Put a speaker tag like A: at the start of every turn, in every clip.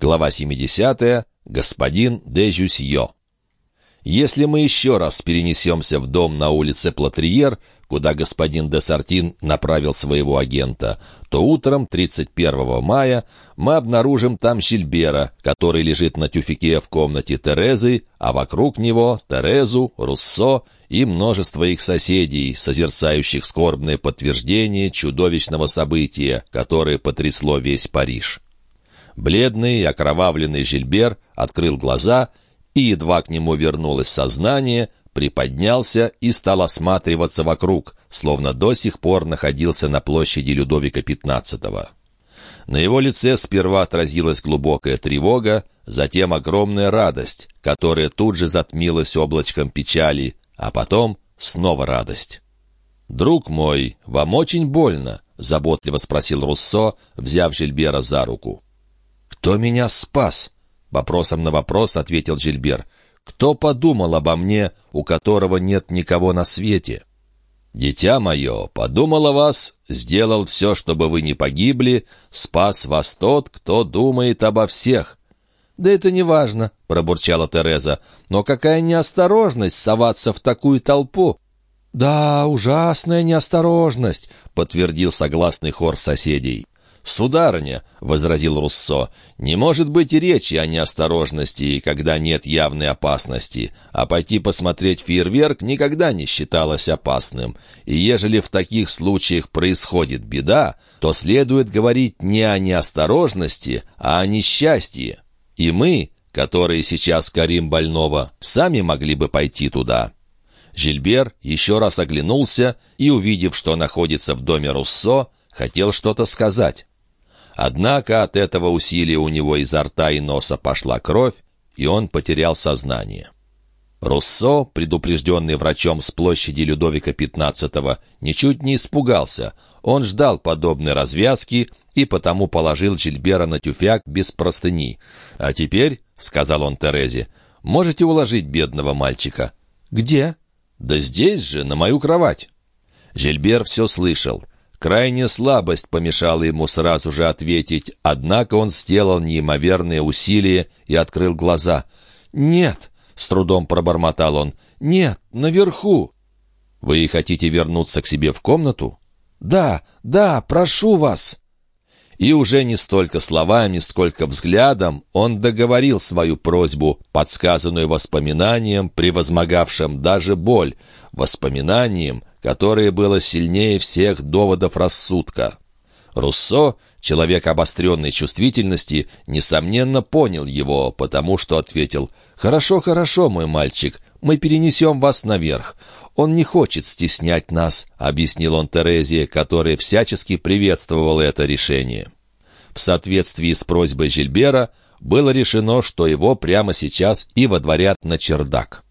A: Глава 70. Господин де Жюсье. Если мы еще раз перенесемся в дом на улице Платриер, куда господин де Сартин направил своего агента, то утром 31 мая мы обнаружим там Щельбера, который лежит на тюфике в комнате Терезы, а вокруг него Терезу, Руссо и множество их соседей, созерцающих скорбное подтверждение чудовищного события, которое потрясло весь Париж. Бледный, окровавленный Жильбер открыл глаза — и едва к нему вернулось сознание, приподнялся и стал осматриваться вокруг, словно до сих пор находился на площади Людовика XV. На его лице сперва отразилась глубокая тревога, затем огромная радость, которая тут же затмилась облачком печали, а потом снова радость. «Друг мой, вам очень больно?» — заботливо спросил Руссо, взяв Жильбера за руку. «Кто меня спас?» Вопросом на вопрос ответил Жильбер. «Кто подумал обо мне, у которого нет никого на свете?» «Дитя мое, подумал о вас, сделал все, чтобы вы не погибли, спас вас тот, кто думает обо всех». «Да это не важно», — пробурчала Тереза. «Но какая неосторожность соваться в такую толпу!» «Да, ужасная неосторожность», — подтвердил согласный хор соседей. «Сударыня», — возразил Руссо, — «не может быть и речи о неосторожности, когда нет явной опасности, а пойти посмотреть фейерверк никогда не считалось опасным, и ежели в таких случаях происходит беда, то следует говорить не о неосторожности, а о несчастье. И мы, которые сейчас корим больного, сами могли бы пойти туда». Жильбер еще раз оглянулся и, увидев, что находится в доме Руссо, хотел что-то сказать. Однако от этого усилия у него изо рта и носа пошла кровь, и он потерял сознание. Руссо, предупрежденный врачом с площади Людовика XV, ничуть не испугался. Он ждал подобной развязки и потому положил Жильбера на тюфяк без простыни. «А теперь», — сказал он Терезе, — «можете уложить бедного мальчика». «Где?» «Да здесь же, на мою кровать». Жильбер все слышал. Крайняя слабость помешала ему сразу же ответить, однако он сделал неимоверные усилия и открыл глаза. «Нет!» — с трудом пробормотал он. «Нет, наверху!» «Вы хотите вернуться к себе в комнату?» «Да, да, прошу вас!» И уже не столько словами, сколько взглядом он договорил свою просьбу, подсказанную воспоминанием, превозмогавшим даже боль, воспоминанием, которое было сильнее всех доводов рассудка. Руссо, человек обостренной чувствительности, несомненно понял его, потому что ответил «Хорошо, хорошо, мой мальчик, мы перенесем вас наверх. Он не хочет стеснять нас», — объяснил он Терезе, которая всячески приветствовала это решение. В соответствии с просьбой Жильбера было решено, что его прямо сейчас и водворят на чердак.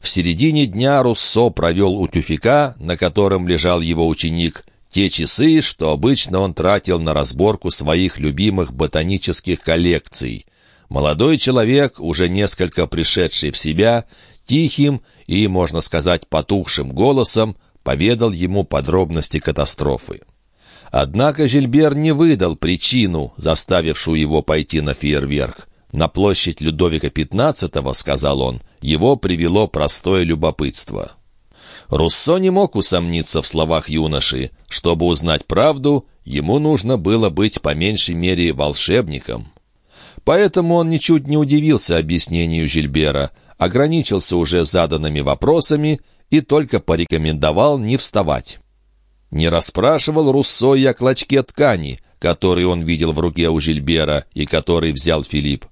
A: В середине дня Руссо провел у тюфика, на котором лежал его ученик, те часы, что обычно он тратил на разборку своих любимых ботанических коллекций. Молодой человек, уже несколько пришедший в себя, тихим и, можно сказать, потухшим голосом, поведал ему подробности катастрофы. Однако Жильбер не выдал причину, заставившую его пойти на фейерверк. На площадь Людовика XV, сказал он, его привело простое любопытство. Руссо не мог усомниться в словах юноши. Чтобы узнать правду, ему нужно было быть по меньшей мере волшебником. Поэтому он ничуть не удивился объяснению Жильбера, ограничился уже заданными вопросами и только порекомендовал не вставать. Не расспрашивал Руссо и о клочке ткани, который он видел в руке у Жильбера и который взял Филипп.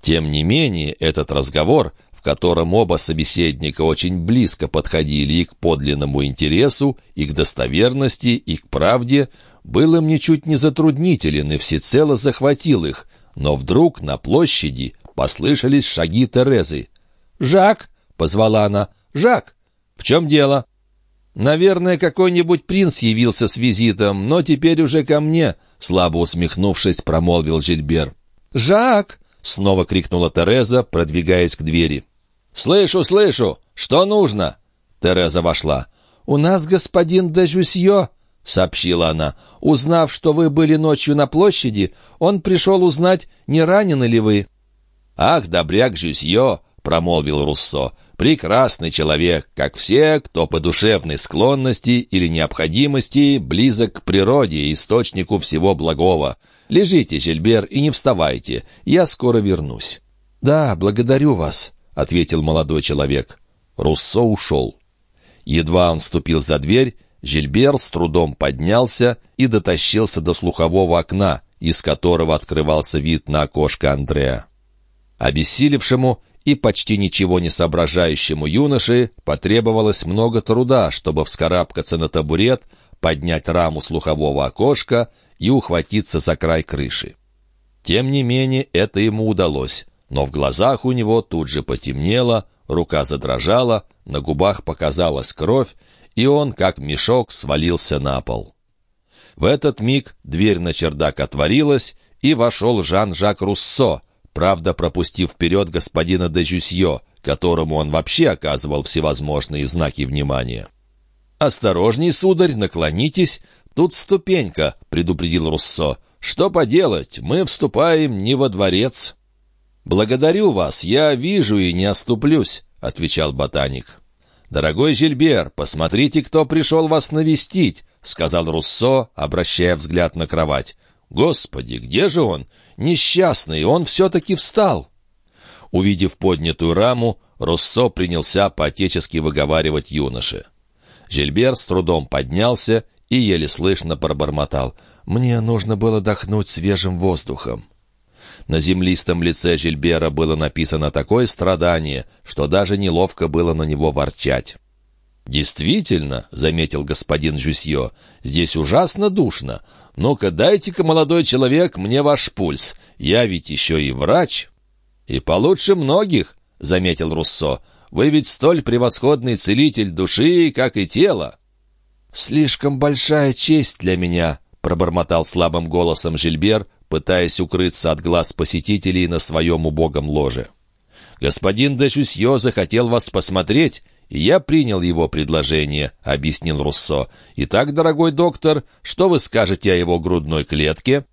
A: Тем не менее, этот разговор, котором оба собеседника очень близко подходили и к подлинному интересу, и к достоверности, и к правде, был им ничуть не затруднителен и всецело захватил их, но вдруг на площади послышались шаги Терезы. «Жак!» — позвала она. «Жак! В чем дело?» «Наверное, какой-нибудь принц явился с визитом, но теперь уже ко мне», — слабо усмехнувшись, промолвил Жильбер. «Жак!» Снова крикнула Тереза, продвигаясь к двери. «Слышу, слышу! Что нужно?» Тереза вошла. «У нас господин де Жюсье!»
B: сообщила она. «Узнав, что вы были ночью на площади, он пришел узнать, не ранены ли вы».
A: «Ах, добряк Жюсье!» — промолвил Руссо. «Прекрасный человек, как все, кто по душевной склонности или необходимости близок к природе и источнику всего благого. Лежите, Жильбер, и не вставайте. Я скоро вернусь».
B: «Да, благодарю вас», — ответил молодой человек.
A: Руссо ушел. Едва он ступил за дверь, Жильбер с трудом поднялся и дотащился до слухового окна, из которого открывался вид на окошко Андрея. Обессилевшему и почти ничего не соображающему юноше потребовалось много труда, чтобы вскарабкаться на табурет, поднять раму слухового окошка и ухватиться за край крыши. Тем не менее, это ему удалось, но в глазах у него тут же потемнело, рука задрожала, на губах показалась кровь, и он, как мешок, свалился на пол. В этот миг дверь на чердак отворилась, и вошел Жан-Жак Руссо, правда пропустив вперед господина де Жюсье, которому он вообще оказывал всевозможные знаки внимания. «Осторожней, сударь, наклонитесь, тут ступенька», — предупредил Руссо. «Что поделать, мы вступаем не во дворец». «Благодарю вас, я вижу и не оступлюсь», — отвечал ботаник. «Дорогой Жильбер, посмотрите, кто пришел вас навестить», — сказал Руссо, обращая взгляд на кровать. «Господи, где же он? Несчастный, он все-таки встал!» Увидев поднятую раму, Руссо принялся по-отечески выговаривать юноше. Жильбер с трудом поднялся и еле слышно пробормотал. «Мне нужно было дохнуть свежим воздухом». На землистом лице Жильбера было написано такое страдание, что даже неловко было на него ворчать. «Действительно», — заметил господин Жюсье, — «здесь ужасно душно. Ну-ка, дайте-ка, молодой человек, мне ваш пульс. Я ведь еще и врач». «И получше многих», — заметил Руссо. «Вы ведь столь превосходный целитель души, как и тела». «Слишком большая честь для меня», — пробормотал слабым голосом Жильбер, пытаясь укрыться от глаз посетителей на своем убогом ложе. «Господин де Жюсье захотел вас посмотреть я принял его предложение», — объяснил Руссо. «Итак, дорогой доктор, что вы скажете о его грудной клетке?»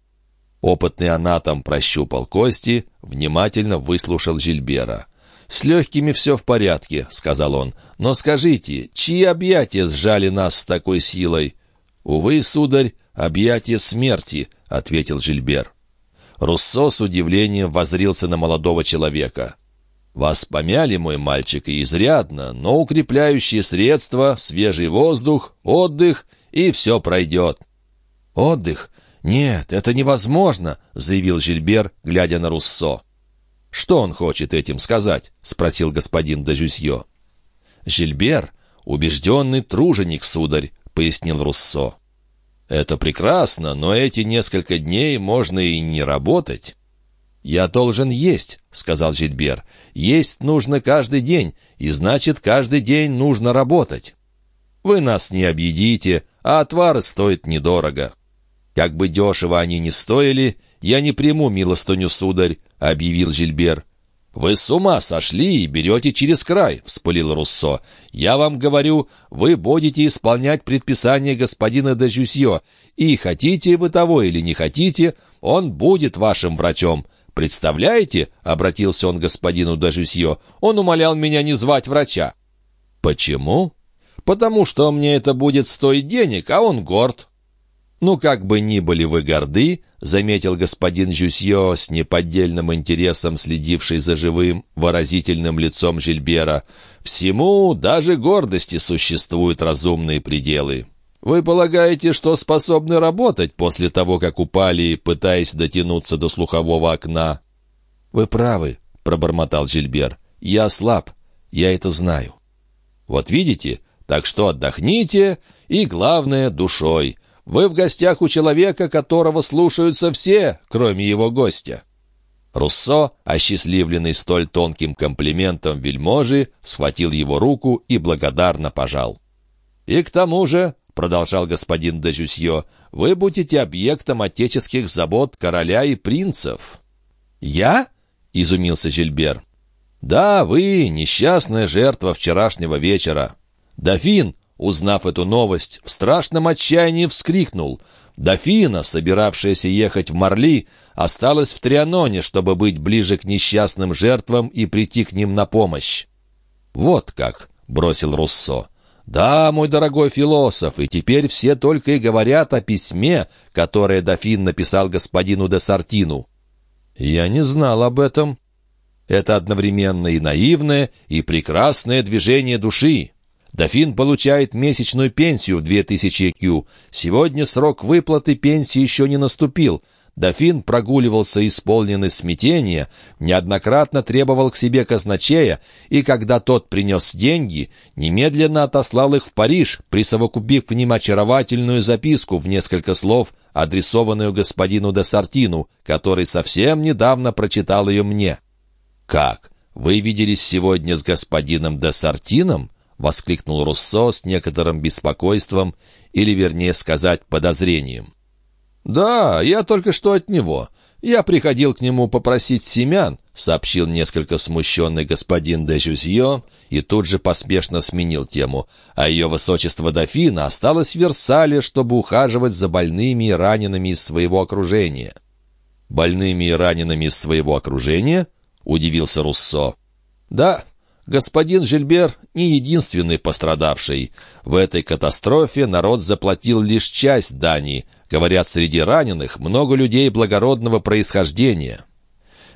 A: Опытный анатом прощупал кости, внимательно выслушал Жильбера. «С легкими все в порядке», — сказал он. «Но скажите, чьи объятия сжали нас с такой силой?» «Увы, сударь, объятия смерти», — ответил Жильбер. Руссо с удивлением возрился на молодого человека. Вас помяли, мой мальчик, и изрядно, но укрепляющие средства, свежий воздух, отдых, и все пройдет». «Отдых? Нет, это невозможно», — заявил Жильбер, глядя на Руссо. «Что он хочет этим сказать?» — спросил господин Дажюсье. «Жильбер — убежденный труженик, сударь», — пояснил Руссо. «Это прекрасно, но эти несколько дней можно и не работать». «Я должен есть», — сказал Жильбер. «Есть нужно каждый день, и значит, каждый день нужно работать. Вы нас не объедите, а отвары стоят недорого». «Как бы дешево они ни стоили, я не приму милостыню, сударь», — объявил Жильбер. «Вы с ума сошли и берете через край», — вспылил Руссо. «Я вам говорю, вы будете исполнять предписание господина де и хотите вы того или не хотите, он будет вашим врачом. «Представляете?» — обратился он к господину Дажусье. «Он умолял меня не звать врача». «Почему?» «Потому что мне это будет стоить денег, а он горд». «Ну, как бы ни были вы горды», — заметил господин Жюсье с неподдельным интересом, следивший за живым, выразительным лицом Жильбера, «всему, даже гордости, существуют разумные пределы. Вы полагаете, что способны работать после того, как упали, пытаясь дотянуться до слухового окна?» «Вы правы», — пробормотал Жильбер. «Я слаб. Я это знаю». «Вот видите? Так что отдохните, и, главное, душой. Вы в гостях у человека, которого слушаются все, кроме его гостя». Руссо, осчастливленный столь тонким комплиментом вельможи, схватил его руку и благодарно пожал. «И к тому же», — продолжал господин де «вы будете объектом отеческих забот короля и принцев». «Я?» — изумился Жильбер. «Да, вы — несчастная жертва вчерашнего вечера. Дофин, узнав эту новость, в страшном отчаянии вскрикнул. Дофина, собиравшаяся ехать в Марли, осталась в Трианоне, чтобы быть ближе к несчастным жертвам и прийти к ним на помощь. «Вот как!» — бросил Руссо. «Да, мой дорогой философ, и теперь все только и говорят о письме, которое дофин написал господину де Сартину». «Я не знал об этом». «Это одновременно и наивное, и прекрасное движение души. Дофин получает месячную пенсию в 2000 кю. Сегодня срок выплаты пенсии еще не наступил, Дофин прогуливался исполненный смятения, неоднократно требовал к себе казначея, и когда тот принес деньги, немедленно отослал их в Париж, присовокупив к ним очаровательную записку в несколько слов, адресованную господину де Сартину, который совсем недавно прочитал ее мне. «Как? Вы виделись сегодня с господином де Сартином?» — воскликнул Руссо с некоторым беспокойством, или, вернее сказать, подозрением. «Да, я только что от него. Я приходил к нему попросить семян», — сообщил несколько смущенный господин де Жюзье и тут же поспешно сменил тему. А ее высочество дофина осталось в Версале, чтобы ухаживать за больными и ранеными из своего окружения. «Больными и ранеными из своего окружения?» — удивился Руссо. «Да, господин Жильбер не единственный пострадавший. В этой катастрофе народ заплатил лишь часть дани — Говорят, среди раненых много людей благородного происхождения.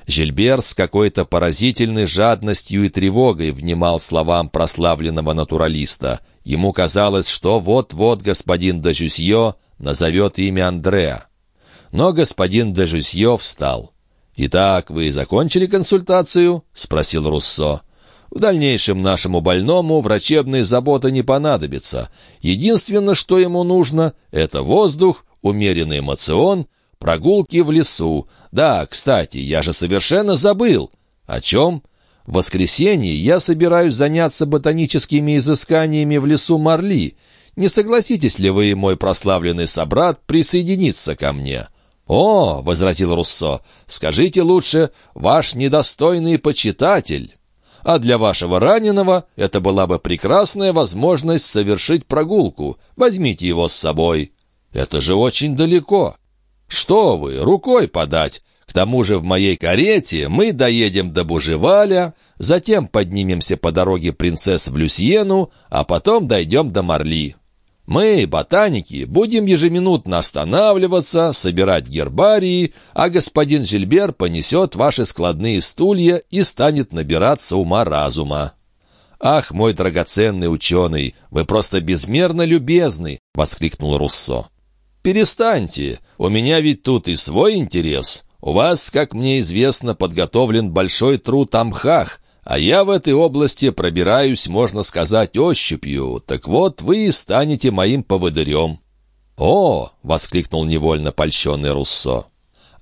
A: Жильбер с какой-то поразительной жадностью и тревогой внимал словам прославленного натуралиста. Ему казалось, что вот-вот господин Дежусье назовет имя Андреа. Но господин Дежусье встал. «Итак, вы закончили консультацию?» — спросил Руссо. В дальнейшем нашему больному врачебной заботы не понадобится. Единственное, что ему нужно, — это воздух умеренный эмоцион, прогулки в лесу. Да, кстати, я же совершенно забыл. О чем? В воскресенье я собираюсь заняться ботаническими изысканиями в лесу Марли. Не согласитесь ли вы, мой прославленный собрат, присоединиться ко мне?» «О!» — возразил Руссо. «Скажите лучше, ваш недостойный почитатель. А для вашего раненого это была бы прекрасная возможность совершить прогулку. Возьмите его с собой». Это же очень далеко. Что вы, рукой подать. К тому же в моей карете мы доедем до Бужеваля, затем поднимемся по дороге принцесс в Люсьену, а потом дойдем до Марли. Мы, ботаники, будем ежеминутно останавливаться, собирать гербарии, а господин Жильбер понесет ваши складные стулья и станет набираться ума-разума. «Ах, мой драгоценный ученый, вы просто безмерно любезны!» — воскликнул Руссо. «Перестаньте, у меня ведь тут и свой интерес. У вас, как мне известно, подготовлен большой труд о мхах, а я в этой области пробираюсь, можно сказать, ощупью. Так вот, вы станете моим поводырем». «О!» — воскликнул невольно польщенный Руссо.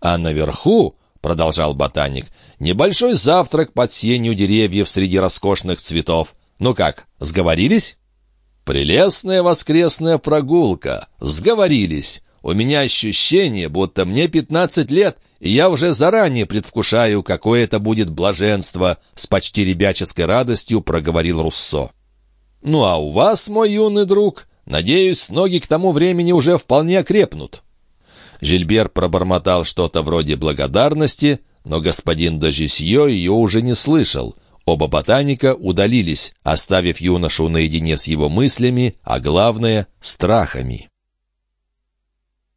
A: «А наверху, — продолжал ботаник, — небольшой завтрак под сенью деревьев среди роскошных цветов. Ну как, сговорились?» «Прелестная воскресная прогулка. Сговорились. У меня ощущение, будто мне пятнадцать лет, и я уже заранее предвкушаю, какое это будет блаженство», — с почти ребяческой радостью проговорил Руссо. «Ну а у вас, мой юный друг, надеюсь, ноги к тому времени уже вполне окрепнут». Жильбер пробормотал что-то вроде благодарности, но господин Дожисье ее уже не слышал — Оба ботаника удалились, оставив юношу наедине с его мыслями, а главное — страхами.